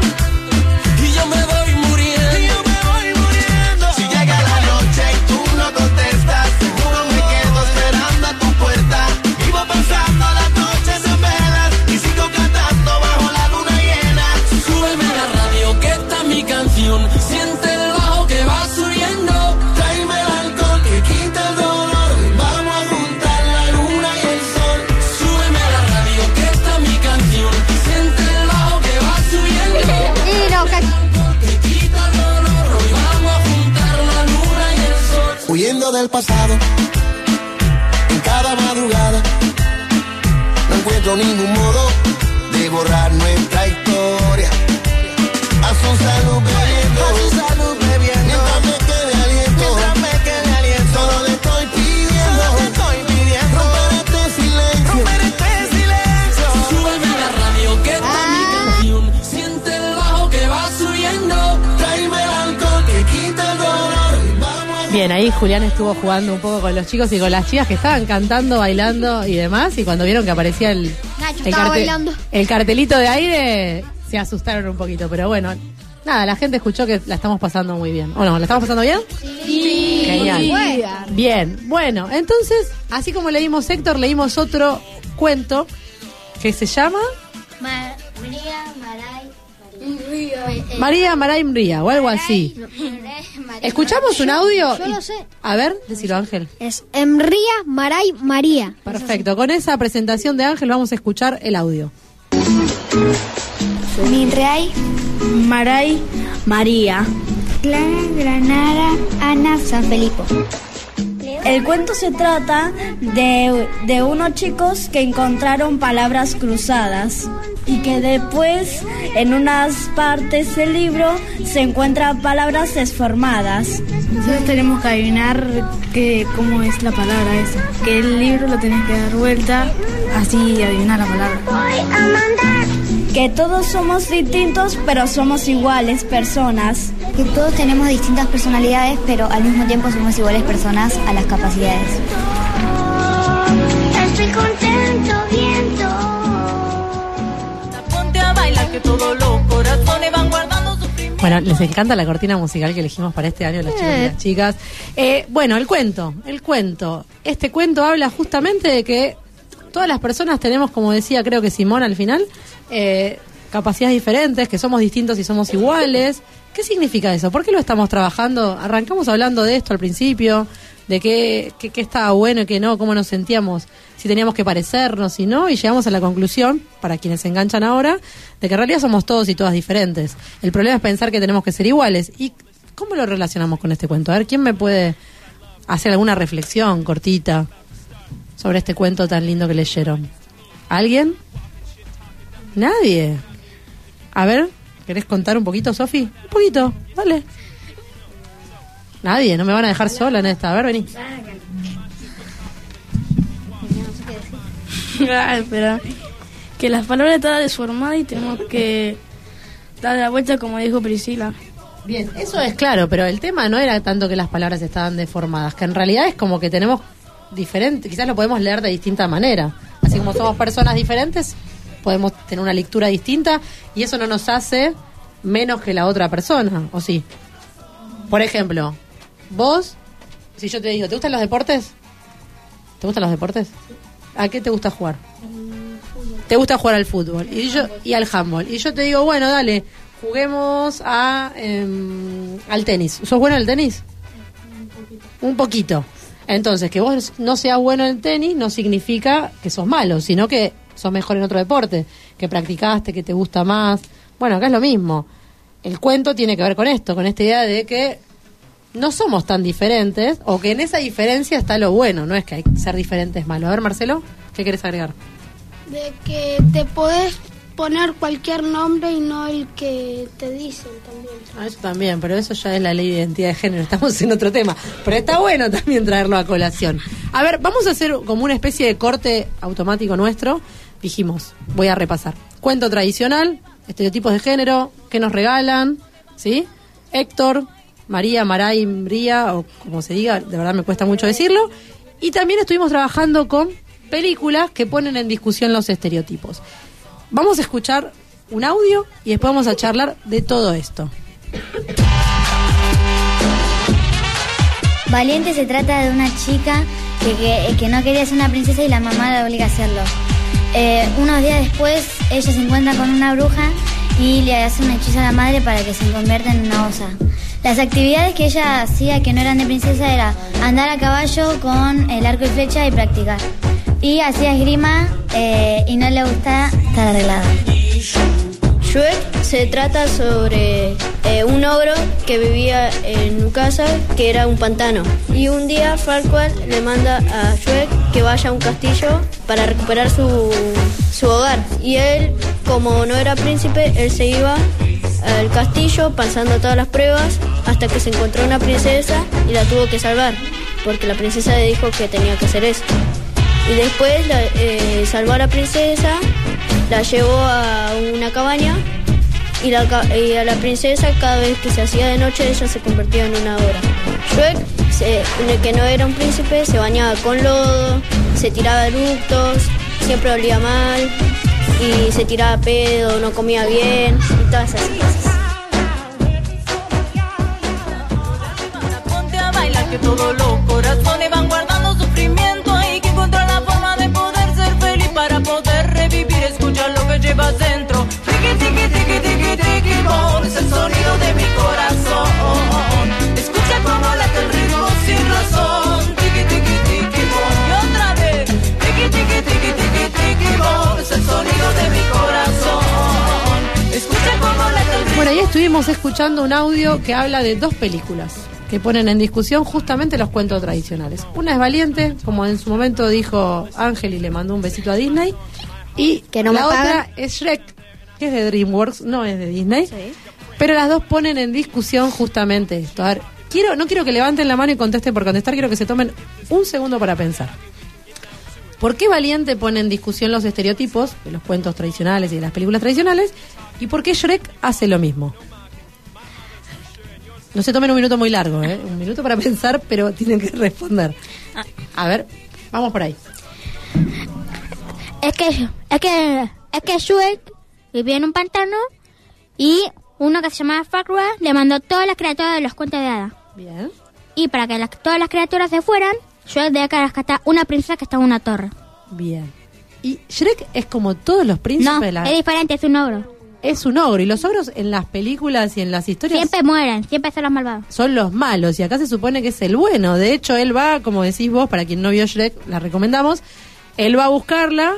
estuvo jugando un poco con los chicos y con las chicas que estaban cantando, bailando y demás. Y cuando vieron que aparecía el, Nacho el, cartelito de aire, se asustaron un poquito. Pero bueno, nada, la gente escuchó que la estamos pasando muy bien. ¿O no? ¿La estamos pasando bien? Sí. Genial. Bien, bueno, entonces, así como leímos Héctor, leímos otro cuento que se llama María, Maray, María Maray Mría o algo así. ¿Escuchamos un audio? Yo lo sé. A ver, decilo Ángel. Es Emría Maray María. Perfecto, con esa presentación de Ángel vamos a escuchar el audio. Minray, Maray María. Clara Granara, Ana San Felipe. El cuento se trata de, de unos chicos que encontraron palabras cruzadas y que después en unas partes del libro se encuentran palabras desformadas. Nosotros tenemos que adivinar que, cómo es la palabra esa. Que el libro lo tenés que dar vuelta, así adivinar la palabra. Que todos somos distintos pero somos iguales personas. Que todos tenemos distintas personalidades, pero al mismo tiempo somos iguales personas a las capacidades. Que todos los corazones van guardando Bueno, les encanta la cortina musical que elegimos para este año, los chicos y las chicas. Eh, bueno, el cuento, el cuento. Este cuento habla justamente de que todas las personas tenemos, como decía creo que Simón al final, eh, capacidades diferentes, que somos distintos y somos iguales. ¿Qué significa eso? ¿Por qué lo estamos trabajando? Arrancamos hablando de esto al principio, de qué, qué, qué estaba bueno y qué no, cómo nos sentíamos, si teníamos que parecernos y no, y llegamos a la conclusión, para quienes se enganchan ahora, de que en realidad somos todos y todas diferentes. El problema es pensar que tenemos que ser iguales. ¿Y cómo lo relacionamos con este cuento? A ver, ¿quién me puede hacer alguna reflexión cortita sobre este cuento tan lindo que leyeron? ¿Alguien? Nadie. A ver, ¿querés contar un poquito, Sofi? Un poquito, dale. Nadie, no me van a dejar sola en esta. A ver, vení. Ah, espera. Que las palabras están desformadas y tenemos que dar la vuelta como dijo Priscila. Bien, eso es claro, pero el tema no era tanto que las palabras estaban deformadas, que en realidad es como que tenemos diferente, quizás lo podemos leer de distinta manera. Así como somos personas diferentes, podemos tener una lectura distinta y eso no nos hace menos que la otra persona, ¿o sí? Por ejemplo, vos, si yo te digo, ¿te gustan los deportes? ¿Te gustan los deportes? ¿A qué te gusta jugar? Te gusta jugar al fútbol y yo y al handball. Y yo te digo, bueno, dale, juguemos a em, al tenis. ¿Sos bueno en el tenis? Un poquito. Entonces, que vos no seas bueno en el tenis no significa que sos malo, sino que sos mejor en otro deporte, que practicaste, que te gusta más. Bueno, acá es lo mismo. El cuento tiene que ver con esto, con esta idea de que no somos tan diferentes o que en esa diferencia está lo bueno, no es que hay que ser diferentes malo. A ver, Marcelo, ¿qué quieres agregar? De que te podés poner cualquier nombre y no el que te dicen también. Ah, eso también, pero eso ya es la ley de identidad de género, estamos en otro tema. Pero está bueno también traerlo a colación. A ver, vamos a hacer como una especie de corte automático nuestro. Dijimos, voy a repasar. Cuento tradicional, estereotipos de género, que nos regalan, ¿sí? Héctor, María, Maray, Bría, o como se diga, de verdad me cuesta mucho decirlo. Y también estuvimos trabajando con películas que ponen en discusión los estereotipos. Vamos a escuchar un audio y después vamos a charlar de todo esto. Valiente se trata de una chica que, que- no quería ser una princesa y la mamá la obliga a hacerlo. Eh, unos días después ella se encuentra con una bruja y le hace un hechizo a la madre para que se convierta en una osa. Las actividades que ella hacía que no eran de princesa era andar a caballo con el arco y flecha y practicar. Y hacía esgrima eh, y no le gustaba estar arreglada. Shrek se trata sobre eh, un ogro que vivía en su casa, que era un pantano. Y un día Farquaad le manda a Shrek que vaya a un castillo para recuperar su, su hogar. Y él, como no era príncipe, él se iba al castillo pasando todas las pruebas hasta que se encontró una princesa y la tuvo que salvar, porque la princesa le dijo que tenía que hacer eso. Y después eh, salvó a la princesa, la llevó a una cabaña y a la princesa cada vez que se hacía de noche ella se convertía en una hora. Shrek se- que no era un príncipe, se bañaba con lodo, se tiraba eructos, siempre olía mal y se tiraba pedo, no comía bien y todas esas cosas. Ponte a bailar que todos los corazones van guardando sufrimiento. Hay que encontrar la forma de poder ser feliz para poder revivir, escuchar lo que llevas dentro. Tiki, tiki, tiki, tiki, tiki, es el sonido de mi corazón. Escucha cómo late el sin razón. Bueno, ahí estuvimos escuchando un audio que habla de dos películas que ponen en discusión justamente los cuentos tradicionales. Una es Valiente, como en su momento dijo Ángel y le mandó un besito a Disney, y Que no la otra pagan. es Shrek, que es de DreamWorks, no es de Disney. Pero las dos ponen en discusión justamente esto. A ver, quiero, no quiero que levanten la mano y contesten por contestar, quiero que se tomen un segundo para pensar. ¿Por qué Valiente pone en discusión los estereotipos de los cuentos tradicionales y de las películas tradicionales? ¿Y por qué Shrek hace lo mismo? No se tomen un minuto muy largo, ¿eh? Un minuto para pensar, pero tienen que responder. A ver, vamos por ahí. Es que, es que, es que Shrek vivía en un pantano y uno que se llamaba Farquaad le mandó todas las criaturas de los cuentos de hadas. Bien. Y para que las- todas las criaturas se fueran, Shrek debía que rescatar una princesa que estaba en una torre. Bien. Y Shrek es como todos los príncipes No, de la... es diferente, es un ogro. Es un ogro. Y los ogros en las películas y en las historias Siempre mueren, siempre son los malvados. son los malos. Y acá se supone que es el bueno. De hecho, él va, como decís vos, para quien no vio Shrek, la recomendamos. Él va a buscarla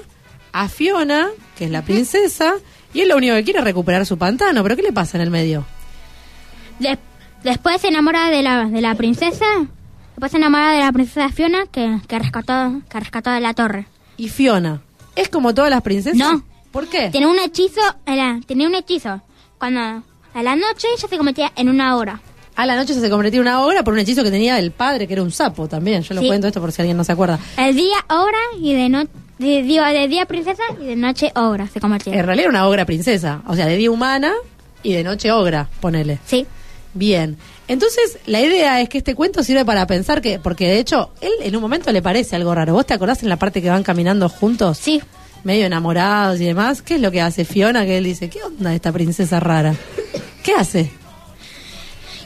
a Fiona, que es la princesa, y él lo único que quiere es recuperar su pantano. ¿Pero qué le pasa en el medio? De- después se enamora de la, de la princesa. Después se enamora de la princesa Fiona que, que rescató que rescató de la torre. Y Fiona, ¿es como todas las princesas? No. ¿Por qué? Tiene un hechizo, era- tenía un hechizo. Cuando a la noche ella se convertía en una hora. A la noche se convirtió en una obra por un hechizo que tenía el padre, que era un sapo también. Yo lo Sí. cuento esto por si alguien no se acuerda. El día hora y de noche, de, digo, de día princesa y de noche obra se convertía. En realidad era una obra princesa. O sea, de día humana y de noche ogra, ponele. Sí. Bien. Entonces, la idea es que este cuento sirve para pensar que, porque de hecho, él en un momento le parece algo raro. ¿Vos te acordás en la parte que van caminando juntos? Sí. Medio enamorados y demás. ¿Qué es lo que hace Fiona? Que él dice, ¿qué onda esta princesa rara? ¿Qué hace?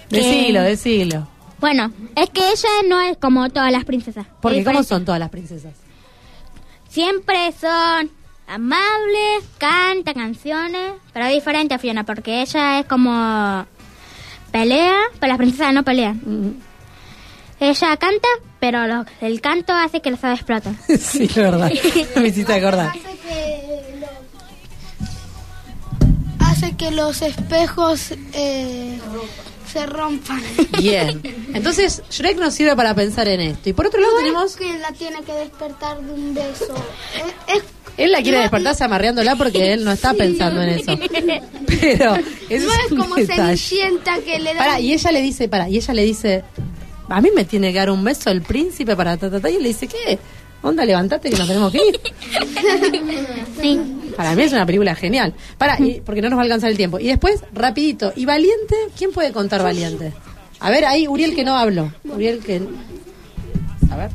Que- Decilo, decilo. Bueno, es que ella no es como todas las princesas. Porque ¿cómo son todas las princesas? Siempre son amables, canta canciones, pero es diferente a Fiona porque ella es como pelea, pero las princesas no pelean. Ella canta, pero lo- el canto hace que los ojos exploten. sí, es verdad. Me hiciste acordar. Hace que, lo- hace que los espejos eh, se rompan. Bien. Entonces, Shrek nos sirve para pensar en esto. Y por otro lado tenemos... que la tiene que despertar de un beso. Es, es- Él la quiere no- despertarse amarreándola porque él no está pensando en eso. Pero eso no es un como detalle. Cenicienta que le da. Pará, y ella le dice, para, y ella le dice, a mí me tiene que dar un beso el príncipe para ta, ta, ta", y él le dice, ¿qué? Onda, levantate que nos tenemos que ir. Sí. Para mí es una película genial. Para, y- porque no nos va a alcanzar el tiempo. Y después, rapidito, ¿y Valiente? ¿Quién puede contar Valiente? A ver, ahí, Uriel que no hablo. Uriel que... A ver.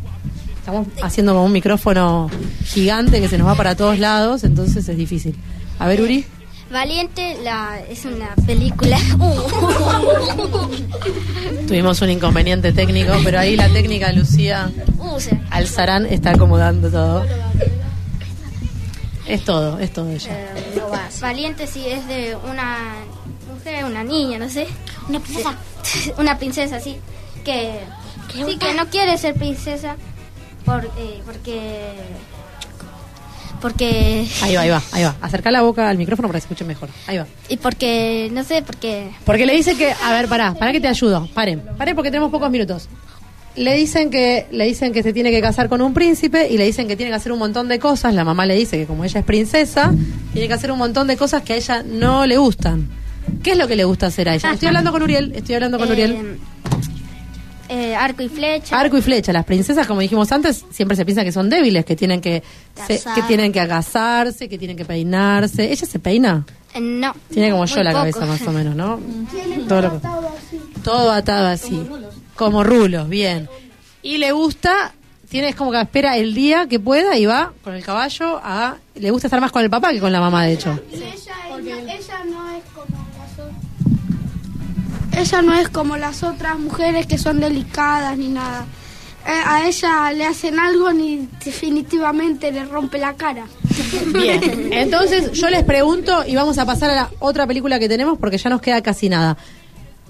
Estamos haciendo como un micrófono gigante que se nos va para todos lados, entonces es difícil. A ver, Uri. Valiente la, es una película. Tuvimos un inconveniente técnico, pero ahí la técnica Lucía Uh, Alzarán está acomodando todo. Es todo, es todo ella. Eh, no. Valiente sí es de una mujer, una niña, no sé. Una princesa. una princesa, sí. Que, sí, que no quiere ser princesa por, eh, porque... Porque... Ahí va, ahí va, ahí va. Acerca la boca al micrófono para que se escuche mejor. Ahí va. Y porque, no sé, porque... Porque le dice que, a ver, pará, pará que te ayudo. Paren, paren porque tenemos pocos minutos. Le dicen que le dicen que se tiene que casar con un príncipe y le dicen que tiene que hacer un montón de cosas. La mamá le dice que como ella es princesa, tiene que hacer un montón de cosas que a ella no le gustan. ¿Qué es lo que le gusta hacer a ella? Estoy hablando con Uriel, estoy hablando con Uriel. Eh, arco y flecha. Arco y flecha. Las princesas, como dijimos antes, siempre se piensa que son débiles, que tienen que se- que tienen que agasarse, que tienen que peinarse. ¿Ella se peina? Eh, no. Tiene como yo Muy la poco. cabeza más o menos, ¿no? Tiene Todo lo atado así. Todo atado así. Como rulos, bien. Y le gusta, tiene es como que espera el día que pueda y va con el caballo a... Le gusta estar más con el papá que con la mamá, de hecho. Y ella, ella no es como. Ella no es como las otras mujeres que son delicadas ni nada. Eh, a ella le hacen algo y definitivamente le rompe la cara. Bien, entonces yo les pregunto y vamos a pasar a la otra película que tenemos porque ya nos queda casi nada.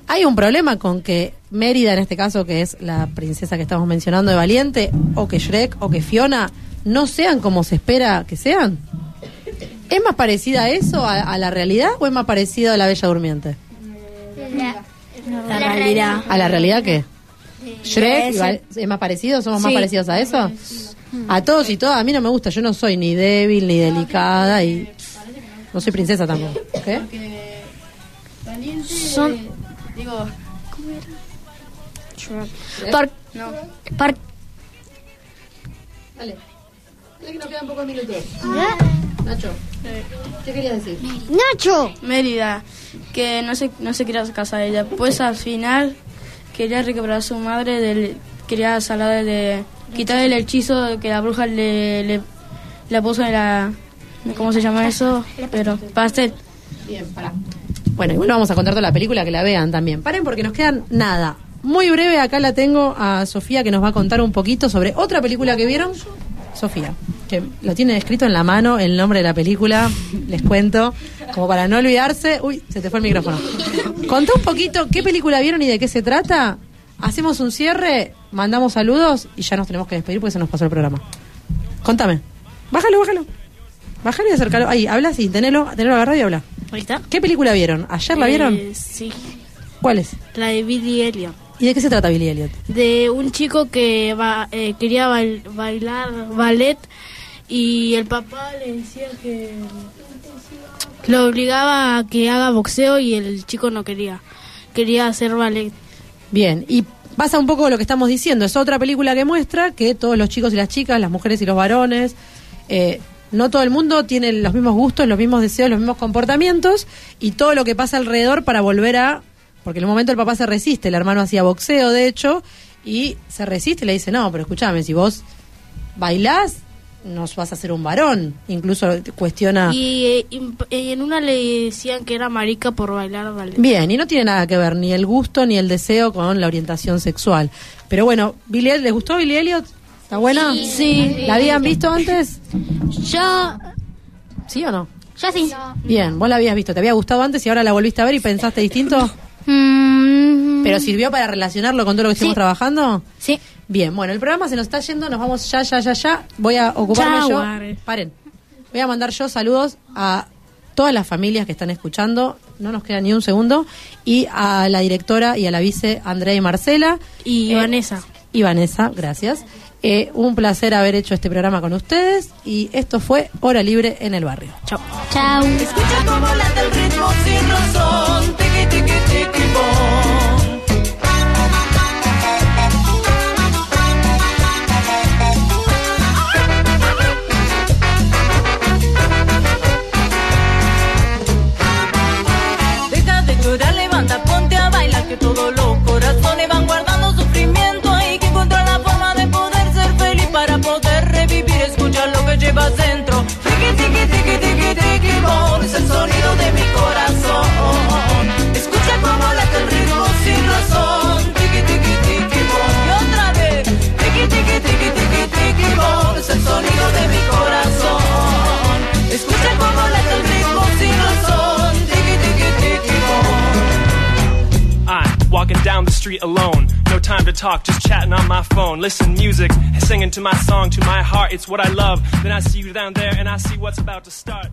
¿Hay un problema con que Mérida, en este caso, que es la princesa que estamos mencionando de Valiente, o que Shrek o que Fiona no sean como se espera que sean? ¿Es más parecida a eso, a, a la realidad, o es más parecido a la Bella Durmiente? La realidad. ¿A la realidad qué? ¿Shrek es más parecido? ¿Somos más Sí. parecidos a eso? A todos y todas, a mí no me gusta, yo no soy ni débil ni delicada y no soy princesa tampoco. ¿Qué? Son. Digo. Por- No. por- Dale. Dale que nos quedan pocos minutos. Nacho, ¿qué querías decir? ¡Nacho! Mérida, que no se, no se quería casar ella. Pues al final quería recuperar a su madre, del, quería salar de. quitarle el hechizo que la bruja le, le, le puso en la. ¿Cómo se llama eso? Pero, pastel. Bien, para. Bueno, igual vamos a contar toda la película que la vean también. Paren porque nos quedan nada. Muy breve, acá la tengo a Sofía que nos va a contar un poquito sobre otra película que vieron. Sofía, que lo tiene escrito en la mano el nombre de la película, les cuento, como para no olvidarse. Uy, se te fue el micrófono. Contá un poquito qué película vieron y de qué se trata. Hacemos un cierre, mandamos saludos y ya nos tenemos que despedir porque se nos pasó el programa. Contame. Bájalo, bájalo. Bájalo y acércalo. Ahí, habla así, tenelo, tenelo agarrado y habla. ¿Ahorita? ¿Qué película vieron? ¿Ayer la vieron? Eh, sí, ¿Cuál es? la de Billy Elliot. ¿Y de qué se trata Billy Elliot? De un chico que va, eh, quería bail- bailar ballet y el papá le decía que lo obligaba a que haga boxeo y el chico no quería. Quería hacer ballet. Bien, y pasa un poco lo que estamos diciendo. Es otra película que muestra que todos los chicos y las chicas, las mujeres y los varones, eh, no todo el mundo tiene los mismos gustos, los mismos deseos, los mismos comportamientos y todo lo que pasa alrededor para volver a... Porque en un momento el papá se resiste, el hermano hacía boxeo, de hecho, y se resiste y le dice, no, pero escúchame, si vos bailás, nos vas a hacer un varón. Incluso cuestiona... Y, eh, y en una le decían que era marica por bailar ballet. Bien, y no tiene nada que ver ni el gusto ni el deseo con la orientación sexual. Pero bueno, Billy Elliot, ¿les gustó Billy Elliot? ¿Está buena? Sí. ¿La habían visto antes? Yo, ¿Sí o no? yo sí. Bien, vos la habías visto, ¿te había gustado antes y ahora la volviste a ver y pensaste distinto? Mm, ¿Pero sirvió para relacionarlo con todo lo que estuvimos trabajando? Sí. Bien, bueno, el programa se nos está yendo, nos vamos ya, ya, ya, ya. Voy a ocuparme Chau, yo. Are. Paren. Voy a mandar yo saludos a todas las familias que están escuchando, no nos queda ni un segundo, y a la directora y a la vice Andrea y Marcela. Y Eh, Vanessa. Y Vanessa, gracias. Eh, un placer haber hecho este programa con ustedes y esto fue Hora Libre en el Barrio. Chao. Chao. Escucha cómo late el ritmo sin razón. Tiki, tiki, tiki, todos los corazones van guardando sufrimiento. Hay que encontrar la forma de poder ser feliz para poder revivir, escuchar lo que llevas dentro. Tiki, tiki, tiki, tiki, tiki, es el sonido de mi street alone. No time to talk, just chatting on my phone. Listen, music, singing to my song, to my heart. It's what I love. Then I see you down there and I see what's about to start.